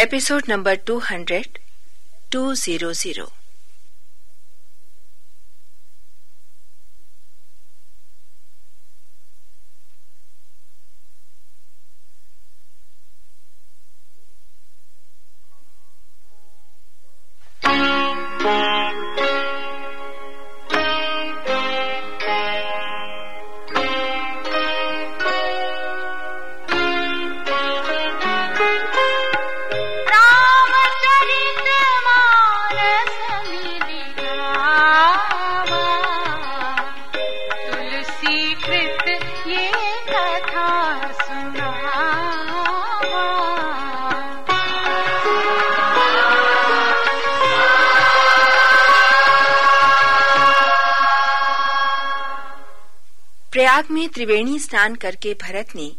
episode number 200 200 Prayag में त्रिवेणी स्नान करके भरत ने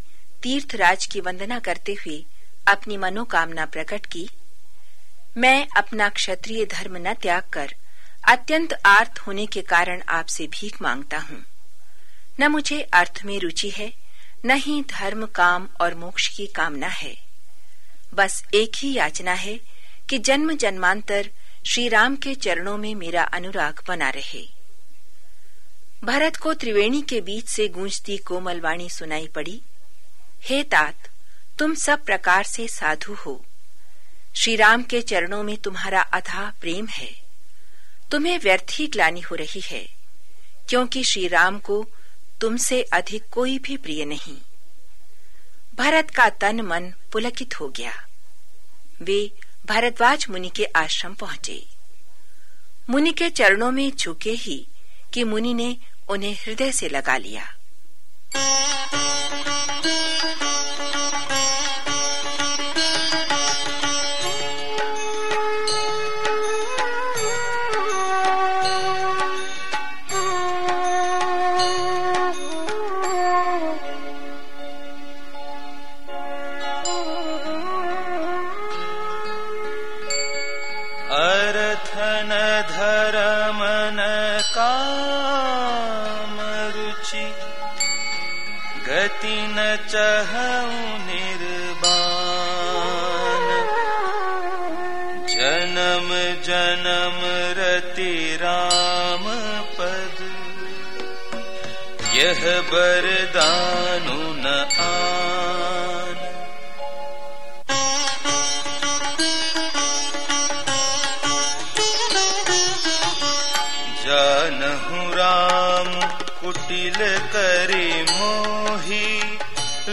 तीर्थराज की वंदना करते हुए अपनी मनोकामना प्रकट की। मैं अपना क्षत्रिय धर्म न त्याग कर अत्यंत आर्थ होने के कारण आपसे भीख माँगता हूँ। न मुझे अर्थ में रुचि है, न ही धर्म, काम और मोक्ष की कामना है। बस एक ही याचना है कि जन्म जन्मांतर श्री राम के चरणों में मेरा अनुराग बना रहे। भरत को त्रिवेणी के बीच से गूंजती कोमल वाणी सुनाई पड़ी, हे तात, तुम सब प्रकार से साधु हो। श्री राम के चरणों में तुम्हारा अथाह प्रेम है। तुम्हें व्यर्थ ही ग्लानी हो रही है, क्योंकि श्री राम को तुमसे अधिक कोई भी प्रिय नहीं। भरत का तन मन पुलकित हो गया। वे भरद्वाज मुनि के आश्रम पहुँचे। मुनि के चरणों में झुके ही कि मुनि ने उन्हें हृदय से लगा लिया। अर्थन धरमन न चहु निर्बान जन्म जन्म रति राम पद। यह बरदानु न आन। राम कुटिल करी मोही।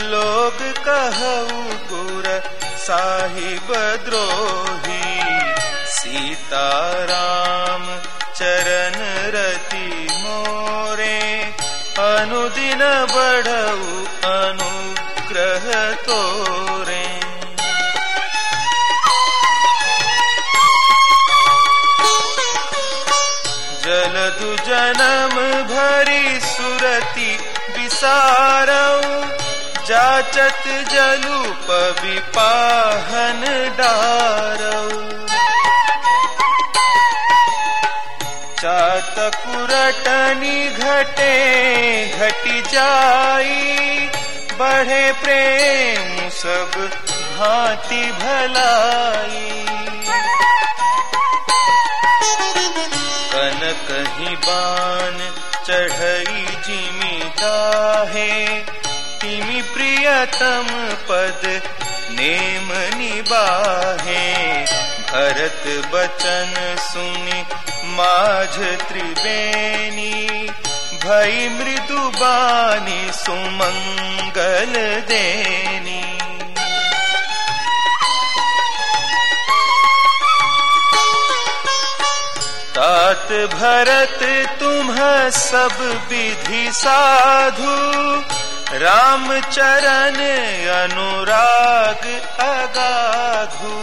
लोग कहु गुर साहिब द्रोही। सीताराम चरण रति मोरे, अनुदिन बढ़ऊ अनुग्रह तोरे। जलदु जन्म भरी सुरति विसारऊ जाचत जलु विपाहन डारऊ चातकुरटनी घटे घटी जाई, बढ़े प्रेम सब भांति भलाई। कन कहीं बान चढ़ई जिमिता है प्रियतम पद नेम निबाहे। भरत बचन सुनि माझ त्रिवेणी। भई मृदुबानी सुमंगल देनी। तात भरत तुम्ह सब विधि साधु। राम चरण अनुराग अगाधु।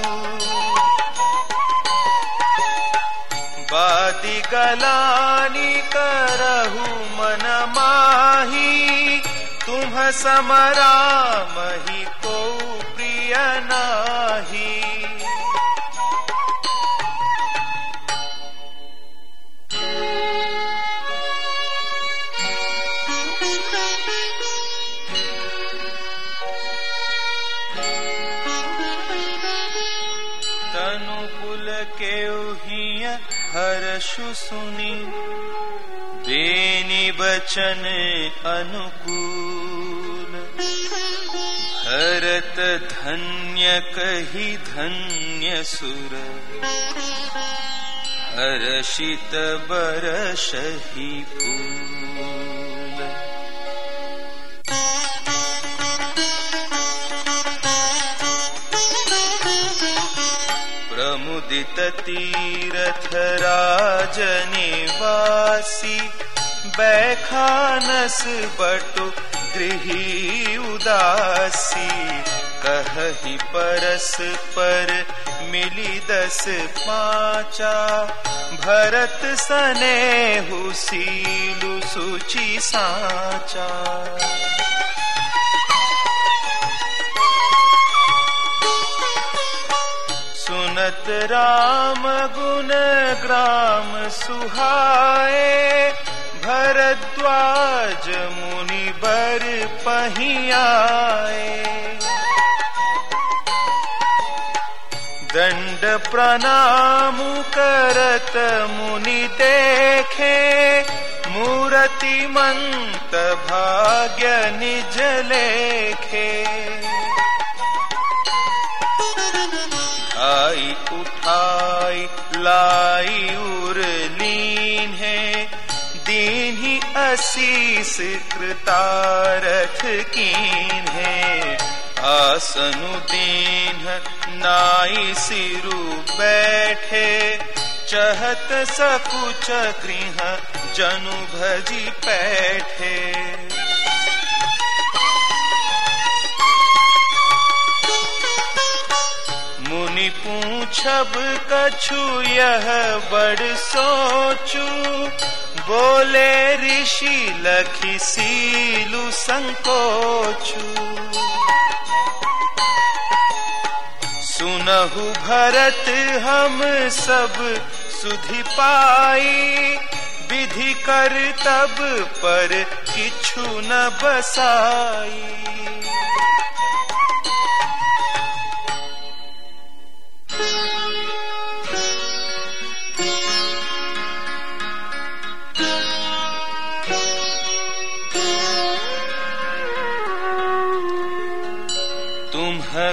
बादि गलानी करहु मन माही, तुम समरा मही को प्रिय नाही। अनुकूल के हर्षु सुनी। बेनी बचन अनुकूल। हरत धन्य कही धन्य सुर। हर्षित बरसही फूल। प्रमुदित तीरथ राजनिवासी बैखानस बटु गृही उदासी। कही परस पर मिली दस पाचा, भरत सने हुसीलु सुचि साचा। राम गुण ग्राम सुहाए, भरद्वाज मुनि बर पहियाए। दंड प्रणाम करत मुनि देखे, मूर्ति मंत भाग्य निज लेखे। लाई उरलीन है। दीन ही असीस कृतारथ कीन है। आसनु दीन नाई सिरु बैठे। चहत सकुच गृह जनु भजी बैठे पूछब कछु यह बड़ सोचू। बोले ऋषि लखी सीलु संकोचू। सुनहु भरत हम सब सुधि पाई। विधि कर तब पर किछु न बसाई।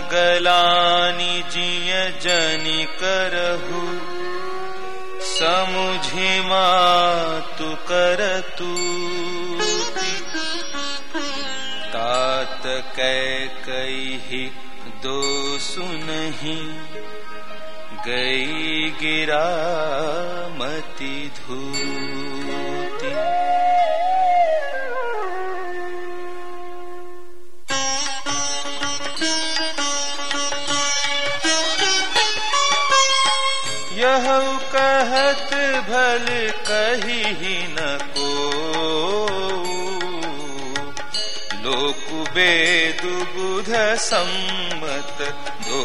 तुम्ह गलानी जिय जनि करहु समुझि तु कर तू तात कै कही दो सुनही गई गिरा मति धूती यह कहत भल कही न को। लोक वेद बुध सम्मत दो।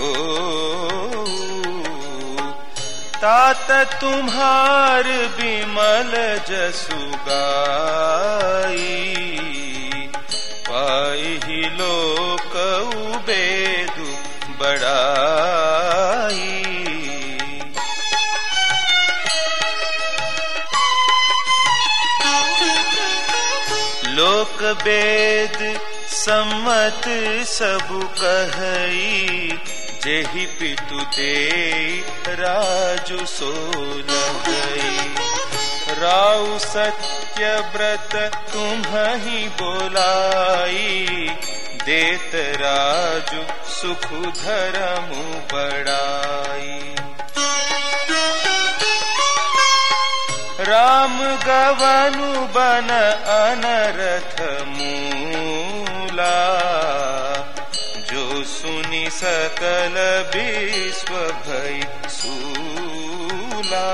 तात तुम्हार विमल जसु गाई। पाई लोक वेदु बड़ाई। लोक वेद सम्मत सब कहई, जेहि पितु दे राजु सोलहई राउ सत्य व्रत तुम्हि बोलाई, देत राजु सुख धर्म बड़ाई। राम गवनु बन अनरथ मूला, जो सुनि सकल विश्व भई सूला।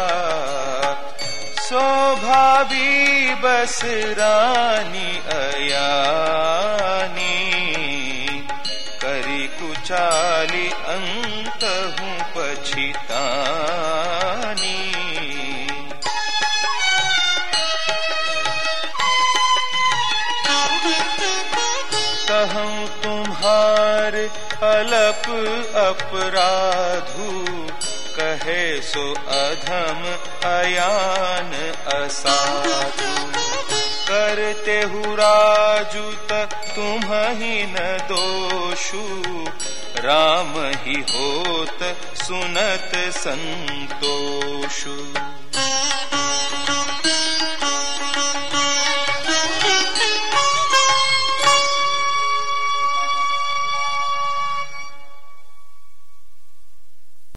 स्वभावी बस रानी अयानी, करी कुचाली अंत तुम्हार अलप अपराधु। कहे सो अधम अयान असाधु। करते हुराजुत तुम ही न दोषु। राम ही होत सुनत संतोषु।